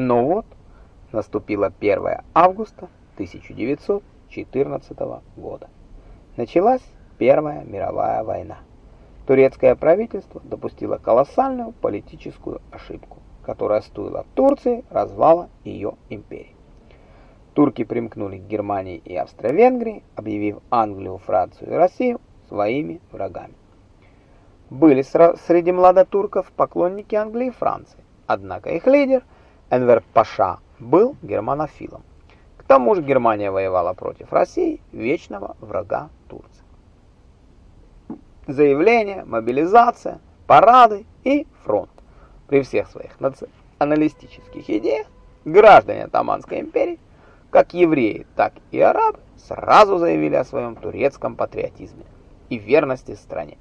Но вот наступило 1 августа 1914 года. Началась Первая мировая война. Турецкое правительство допустило колоссальную политическую ошибку, которая стоила Турции развала ее империи. Турки примкнули к Германии и Австро-Венгрии, объявив Англию, Францию и Россию своими врагами. Были среди младотурков поклонники Англии и Франции, однако их лидер Энвер Паша был германофилом. К тому же Германия воевала против России, вечного врага Турции. Заявления, мобилизация, парады и фронт. При всех своих националистических идеях граждане Отоманской империи, как евреи, так и арабы, сразу заявили о своем турецком патриотизме и верности стране.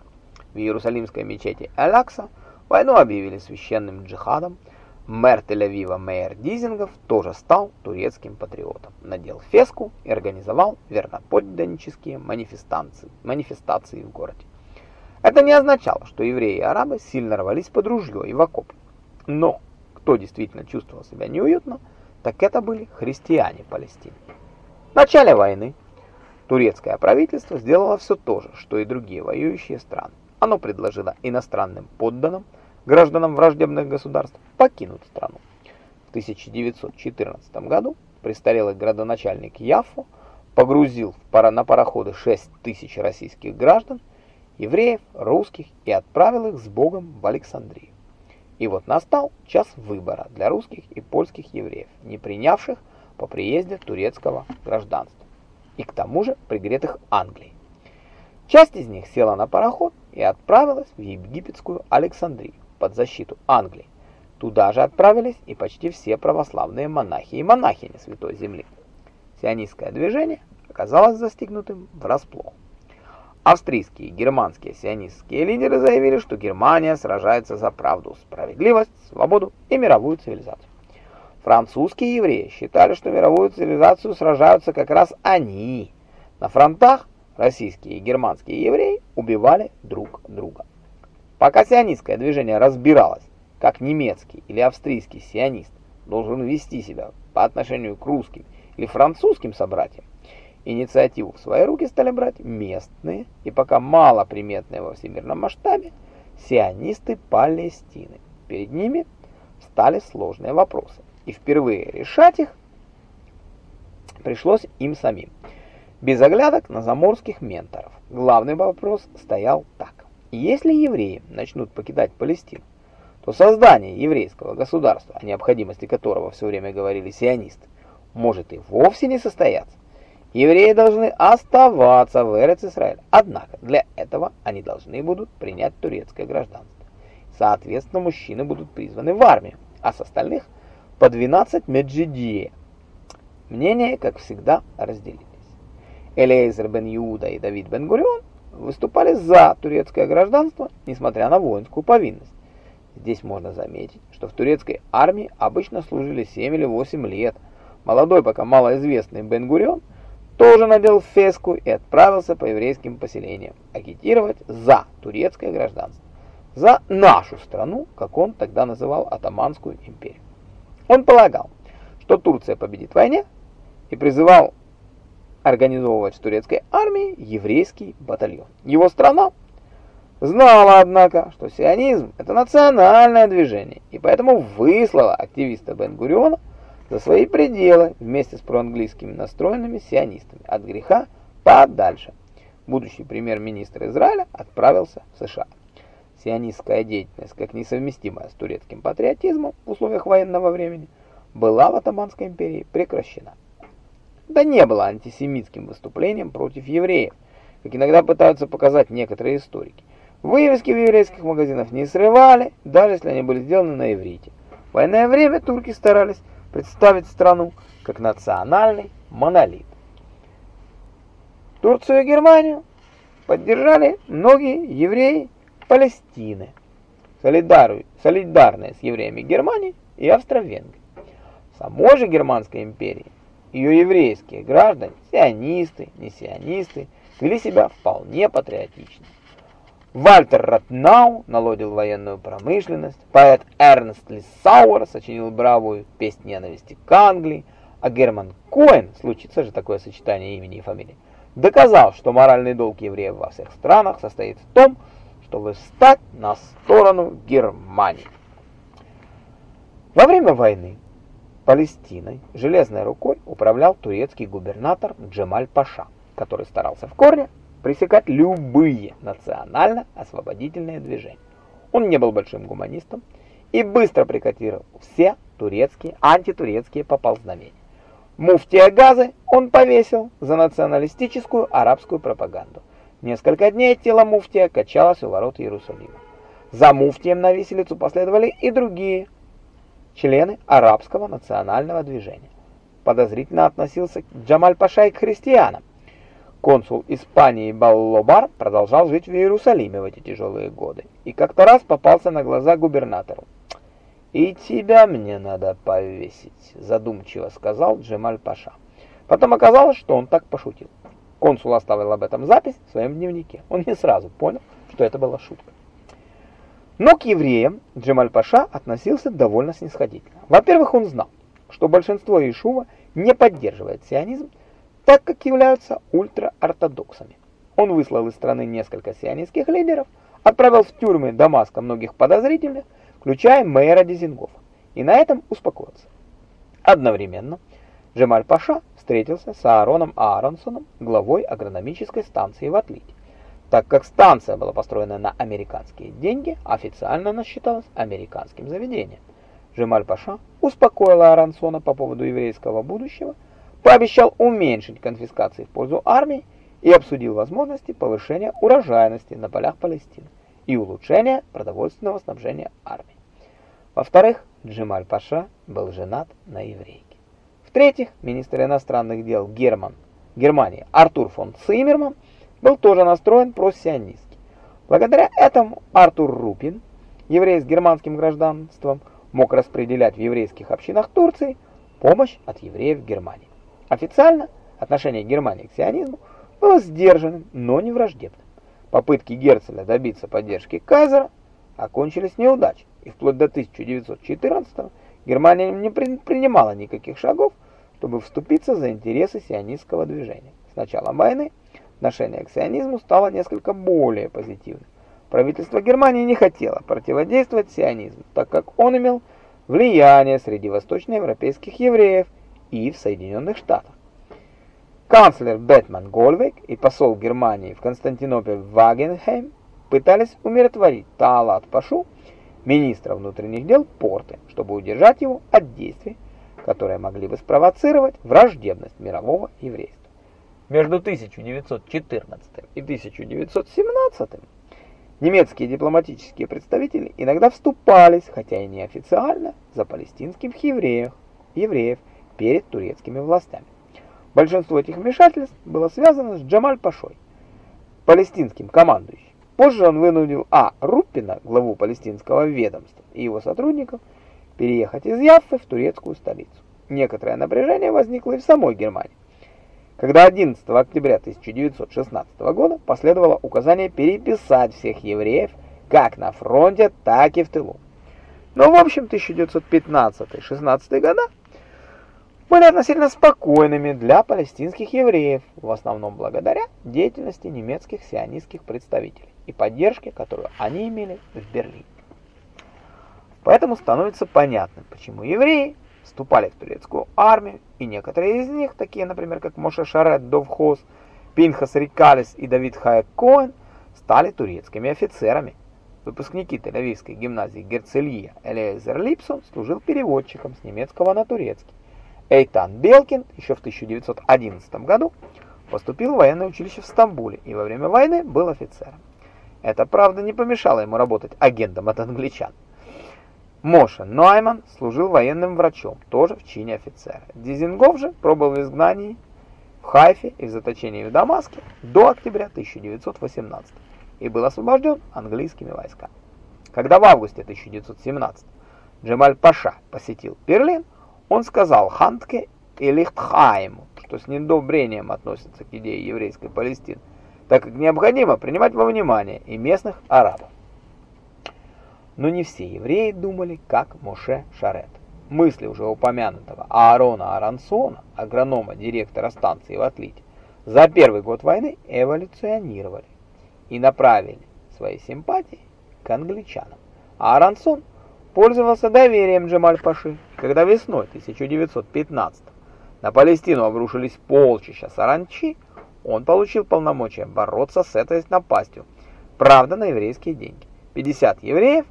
В Иерусалимской мечети Алякса войну объявили священным джихадом, Мэр Тель-Авива Мейер Дизингов тоже стал турецким патриотом, надел феску и организовал верноподданнические манифестации, манифестации в городе. Это не означало, что евреи и арабы сильно рвались под ружье и в окоп. Но кто действительно чувствовал себя неуютно, так это были христиане Палестины. В начале войны турецкое правительство сделало все то же, что и другие воюющие страны. Оно предложило иностранным подданным гражданам враждебных государств покинуть страну. В 1914 году престарелый градоначальник Яффо погрузил на пароходы 6 тысяч российских граждан, евреев, русских и отправил их с Богом в Александрию. И вот настал час выбора для русских и польских евреев, не принявших по приезде турецкого гражданства, и к тому же пригретых Англией. Часть из них села на пароход и отправилась в египетскую Александрию под защиту Англии. Туда же отправились и почти все православные монахи и монахини Святой Земли. Сионистское движение оказалось застигнутым врасплох. Австрийские и германские сионистские лидеры заявили, что Германия сражается за правду, справедливость, свободу и мировую цивилизацию. Французские евреи считали, что мировую цивилизацию сражаются как раз они. На фронтах российские и германские евреи убивали друг друга. Пока сионистское движение разбиралось, как немецкий или австрийский сионист должен вести себя по отношению к русским или французским собратьям, инициативу в свои руки стали брать местные и пока мало приметные во всемирном масштабе сионисты Палестины. Перед ними стали сложные вопросы, и впервые решать их пришлось им самим. Без оглядок на заморских менторов. Главный вопрос стоял так. Если евреи начнут покидать Палестину, то создание еврейского государства, о необходимости которого все время говорили сионисты, может и вовсе не состояться. Евреи должны оставаться в Эрец-Исраэль, однако для этого они должны будут принять турецкое гражданство. Соответственно, мужчины будут призваны в армию, а с остальных по 12 меджидие. Мнения, как всегда, разделились. Элейзер бен Юда и Давид бен Гурион выступали за турецкое гражданство, несмотря на воинскую повинность. Здесь можно заметить, что в турецкой армии обычно служили 7 или 8 лет. Молодой, пока малоизвестный Бен-Гурион тоже надел феску и отправился по еврейским поселениям агитировать за турецкое гражданство. За нашу страну, как он тогда называл Атаманскую империю. Он полагал, что Турция победит в войне и призывал организовывать в турецкой армии еврейский батальон. Его страна знала, однако, что сионизм – это национальное движение, и поэтому выслала активиста Бен-Гуриона за свои пределы вместе с проанглийскими настроенными сионистами от греха подальше. Будущий премьер-министр Израиля отправился в США. Сионистская деятельность, как несовместимая с турецким патриотизмом в условиях военного времени, была в Отоманской империи прекращена да не было антисемитским выступлением против евреев, как иногда пытаются показать некоторые историки. Вывески в еврейских магазинах не срывали, даже если они были сделаны на иврите. В военное время турки старались представить страну как национальный монолит. Турцию и Германию поддержали многие евреи Палестины, солидарные с евреями Германии и Австро-Венгрии. В самой же Германской империи ее еврейские граждане, сионисты, не сионисты, вели себя вполне патриотично. Вальтер Ратнау наладил военную промышленность, поэт Эрнст Лиссауэр сочинил бравую «Песнь ненависти к Англии», а Герман Коэн, случится же такое сочетание имени и фамилии, доказал, что моральный долг евреев во всех странах состоит в том, чтобы встать на сторону Германии. Во время войны Палестиной железной рукой управлял турецкий губернатор Джемаль Паша, который старался в корне пресекать любые национально-освободительные движения. Он не был большим гуманистом и быстро прекратил все турецкие, антитурецкие поползновения. Муфтия Газы он повесил за националистическую арабскую пропаганду. Несколько дней тело муфтия качалось у ворот Иерусалима. За муфтием на виселицу последовали и другие члены арабского национального движения. Подозрительно относился Джамаль Паша к христианам. Консул Испании Баллобар продолжал жить в Иерусалиме в эти тяжелые годы и как-то раз попался на глаза губернатору. «И тебя мне надо повесить», — задумчиво сказал Джемаль Паша. Потом оказалось, что он так пошутил. Консул оставил об этом запись в своем дневнике. Он не сразу понял, что это была шутка. Но к евреям Джемаль Паша относился довольно снисходительно. Во-первых, он знал, что большинство Ишува не поддерживает сионизм, так как являются ультраортодоксами. Он выслал из страны несколько сионистских лидеров, отправил в тюрьмы Дамаска многих подозрительных, включая мэра Дизингофа, и на этом успокоился. Одновременно Джемаль Паша встретился с Аароном Ааронсоном, главой агрономической станции в Атлите. Так как станция была построена на американские деньги, официально она считалась американским заведением. Жемаль Паша успокоил Аронсона по поводу еврейского будущего, пообещал уменьшить конфискации в пользу армии и обсудил возможности повышения урожайности на полях Палестины и улучшения продовольственного снабжения армии. Во-вторых, Джемаль Паша был женат на еврейке. В-третьих, министр иностранных дел Герман, Германии Артур фон Циммерман был тоже настроен просионистски. Благодаря этому Артур Рупин, еврей с германским гражданством, мог распределять в еврейских общинах Турции помощь от евреев в Германии. Официально отношение Германии к сионизму было сдержанным, но не враждебным. Попытки Герцеля добиться поддержки кайзера окончились неудачей, и вплоть до 1914 Германия не принимала никаких шагов, чтобы вступиться за интересы сионистского движения. С началом войны отношение к сионизму стало несколько более позитивным. Правительство Германии не хотело противодействовать сионизму, так как он имел влияние среди восточноевропейских евреев и в Соединенных Штатах. Канцлер Бетман Гольвек и посол Германии в Константинополе Вагенхейм пытались умиротворить Таалат Пашу, министра внутренних дел Порты, чтобы удержать его от действий, которые могли бы спровоцировать враждебность мирового еврейства. Между 1914 и 1917 немецкие дипломатические представители иногда вступались, хотя и неофициально, за палестинских евреев, евреев перед турецкими властями. Большинство этих вмешательств было связано с Джамаль Пашой, палестинским командующим. Позже он вынудил А. Руппина, главу палестинского ведомства, и его сотрудников переехать из Яффы в турецкую столицу. Некоторое напряжение возникло и в самой Германии когда 11 октября 1916 года последовало указание переписать всех евреев как на фронте, так и в тылу. Но в общем 1915-16 года были относительно спокойными для палестинских евреев, в основном благодаря деятельности немецких сионистских представителей и поддержке, которую они имели в Берлине. Поэтому становится понятным, почему евреи вступали в турецкую армию, и некоторые из них, такие, например, как Моше Шарет Довхоз, Пинхас Рикалис и Давид Хаек Коэн, стали турецкими офицерами. Выпускники Тель-Авивской гимназии Герцелья Элиэзер Липсон служил переводчиком с немецкого на турецкий. Эйтан Белкин еще в 1911 году поступил в военное училище в Стамбуле и во время войны был офицером. Это, правда, не помешало ему работать агентом от англичан. Моша Нойман служил военным врачом, тоже в чине офицера. Дизингов же пробыл в изгнании в Хайфе и в заточении в Дамаске до октября 1918 и был освобожден английскими войсками. Когда в августе 1917 Джемаль Паша посетил Берлин, он сказал Хантке и Лихтхайму, что с недобрением относится к идее еврейской Палестины, так как необходимо принимать во внимание и местных арабов. Но не все евреи думали, как Моше Шарет. Мысли уже упомянутого Аарона Арансона, агронома, директора станции в Атлите, за первый год войны эволюционировали и направили свои симпатии к англичанам. А Арансон пользовался доверием Джемаль-Паши, когда весной 1915 на Палестину обрушились полчища саранчи, он получил полномочия бороться с этой напастью, правда на еврейские деньги. 50 евреев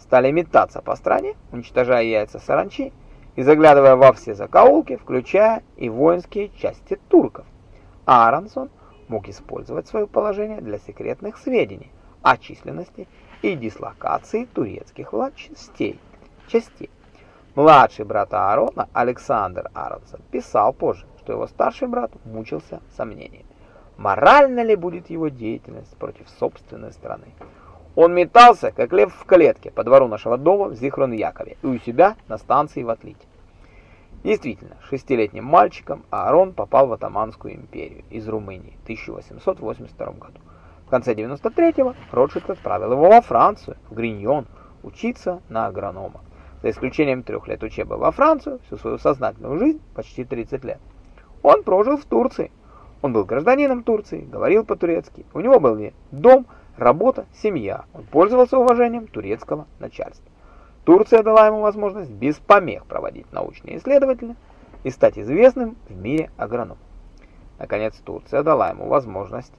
стали метаться по стране, уничтожая яйца саранчи и заглядывая во все закоулки, включая и воинские части турков. Аронсон мог использовать свое положение для секретных сведений о численности и дислокации турецких властей. частей. Младший брат Аарона, Александр Аронсон, писал позже, что его старший брат мучился сомнениями. Морально ли будет его деятельность против собственной страны? Он метался, как лев в клетке, по двору нашего дома в Зихрон-Якове и у себя на станции в Атлите. Действительно, шестилетним мальчиком Аарон попал в Атаманскую империю из Румынии в 1882 году. В конце 93-го Ротшильд отправил его во Францию, в Гриньон, учиться на агронома. За исключением трех лет учебы во Францию, всю свою сознательную жизнь, почти 30 лет, он прожил в Турции. Он был гражданином Турции, говорил по-турецки, у него был дом, Работа, семья. Он пользовался уважением турецкого начальства. Турция дала ему возможность без помех проводить научные исследования и стать известным в мире агрономом. Наконец, Турция дала ему возможность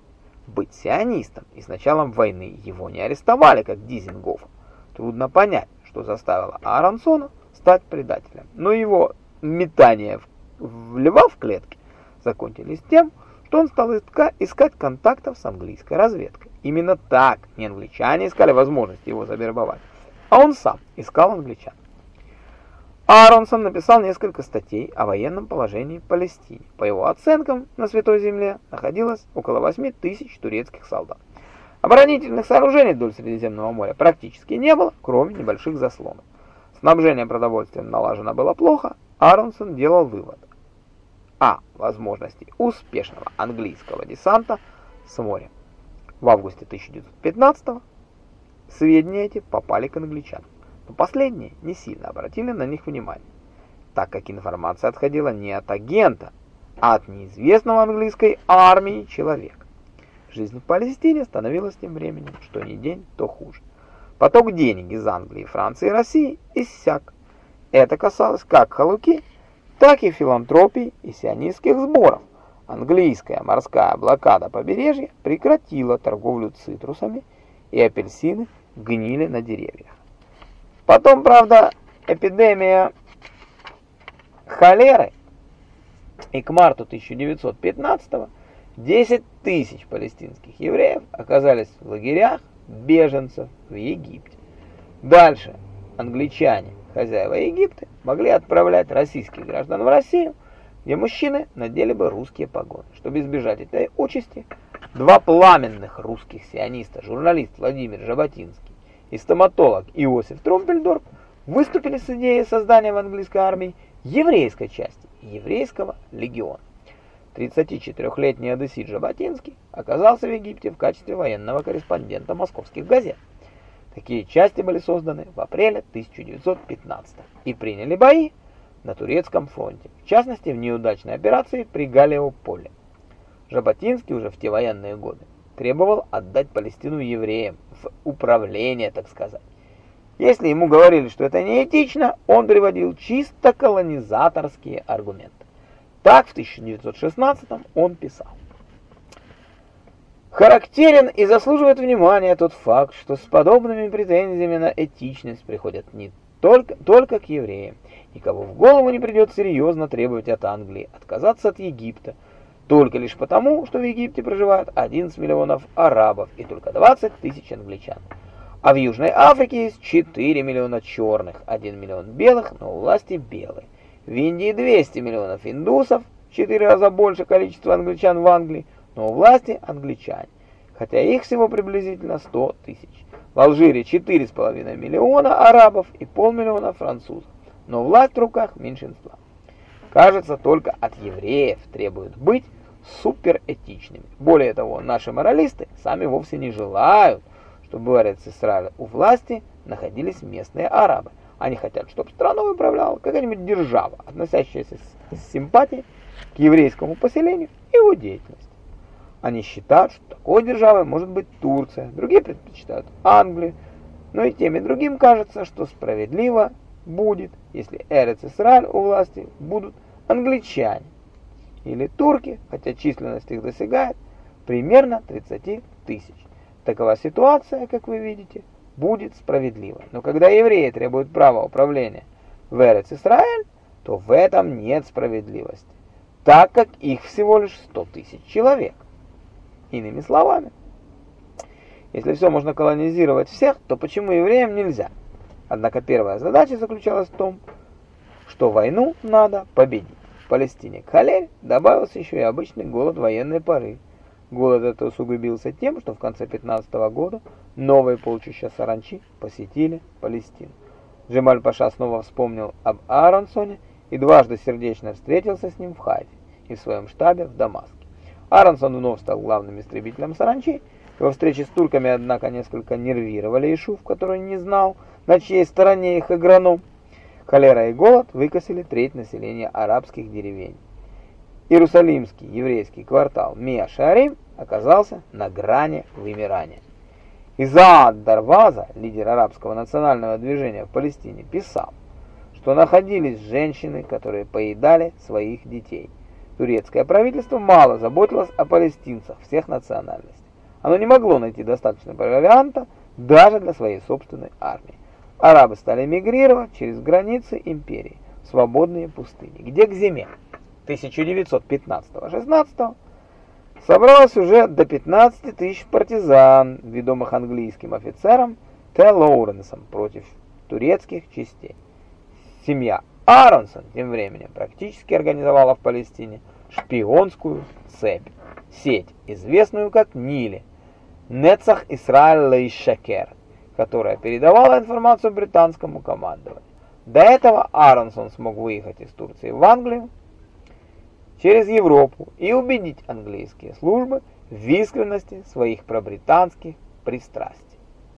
быть сионистом, и с началом войны его не арестовали, как Дизингофа. Трудно понять, что заставило Аронсона стать предателем, но его метания в льва в клетке закончились тем, что он стал искать контактов с английской разведкой. Именно так не англичане искали возможность его завербовать, а он сам искал англичан. Аронсон написал несколько статей о военном положении в Палестине. По его оценкам, на Святой Земле находилось около 8 тысяч турецких солдат. Оборонительных сооружений вдоль Средиземного моря практически не было, кроме небольших заслонов. Снабжение продовольствием налажено было плохо, Аронсон делал вывод о возможности успешного английского десанта с моря. В августе 1915 сведения эти попали к англичанам, но последние не сильно обратили на них внимание, так как информация отходила не от агента, а от неизвестного английской армии человека. Жизнь в Палестине становилась тем временем, что ни день, то хуже. Поток денег из Англии, Франции и России иссяк. Это касалось как халуки, так и филантропии и сионистских сборов. Английская морская блокада побережья прекратила торговлю цитрусами, и апельсины гнили на деревьях. Потом, правда, эпидемия холеры, и к марту 1915 10 тысяч палестинских евреев оказались в лагерях беженцев в Египте. Дальше англичане, хозяева Египта, могли отправлять российских граждан в Россию, где мужчины надели бы русские погоны. Чтобы избежать этой участи, два пламенных русских сиониста, журналист Владимир Жаботинский и стоматолог Иосиф Тромпельдорф, выступили с идеей создания в английской армии еврейской части еврейского легиона. 34-летний одессит Жаботинский оказался в Египте в качестве военного корреспондента московских газет. Такие части были созданы в апреле 1915 и приняли бои на турецком фронте, в частности в неудачной операции при Галеополе. Жаботинский уже в те военные годы требовал отдать Палестину евреям в управление, так сказать. Если ему говорили, что это неэтично, он приводил чисто колонизаторские аргументы. Так в 1916 он писал. Характерен и заслуживает внимания тот факт, что с подобными претензиями на этичность приходят не только, только к евреям. Никого в голову не придет серьезно требовать от Англии отказаться от Египта, только лишь потому, что в Египте проживают 11 миллионов арабов и только 20 тысяч англичан. А в Южной Африке есть 4 миллиона черных, 1 миллион белых, но у власти белые. В Индии 200 миллионов индусов, в 4 раза больше количества англичан в Англии, но у власти англичане, хотя их всего приблизительно 100 тысяч. В Алжире 4,5 миллиона арабов и полмиллиона французов, но власть в руках меньшинства. Кажется, только от евреев требуют быть суперэтичными. Более того, наши моралисты сами вовсе не желают, чтобы в Израиля у власти находились местные арабы. Они хотят, чтобы страной управляла какая-нибудь держава, относящаяся с симпатией к еврейскому поселению и его деятельности. Они считают, что такой державой может быть Турция, другие предпочитают Англию, но и тем и другим кажется, что справедливо будет, если Эрец-Исраиль у власти будут англичане или турки, хотя численность их достигает примерно 30 тысяч. Такова ситуация, как вы видите, будет справедлива. Но когда евреи требуют права управления в Эрец-Исраиль, то в этом нет справедливости, так как их всего лишь 100 тысяч человек. Иными словами, если все можно колонизировать всех, то почему евреям нельзя? Однако первая задача заключалась в том, что войну надо победить. В Палестине к холере добавился еще и обычный голод военной поры. Голод этот усугубился тем, что в конце 15 -го года новые полчища саранчи посетили Палестину. Джемаль Паша снова вспомнил об Ааронсоне и дважды сердечно встретился с ним в Хайфе и в своем штабе в Дамаске. Аронсон вновь стал главным истребителем саранчи. Его встречи с турками, однако, несколько нервировали Ишуф, который не знал, на чьей стороне их агроном. Холера и голод выкосили треть населения арабских деревень. Иерусалимский еврейский квартал Миа-Шарим оказался на грани вымирания. Изаад Дарваза, лидер арабского национального движения в Палестине, писал, что находились женщины, которые поедали своих детей – турецкое правительство мало заботилось о палестинцах всех национальностей. Оно не могло найти достаточно провианта даже для своей собственной армии. Арабы стали мигрировать через границы империи в свободные пустыни, где к зиме 1915-16 собралось уже до 15 тысяч партизан, ведомых английским офицером Т. Лоуренсом против турецких частей. Семья Аронсон тем временем практически организовала в Палестине шпионскую цепь, сеть, известную как Нили, Нецах Исраэль Лейшакер, которая передавала информацию британскому командованию. До этого Аронсон смог выехать из Турции в Англию через Европу и убедить английские службы в искренности своих пробританских пристрастий.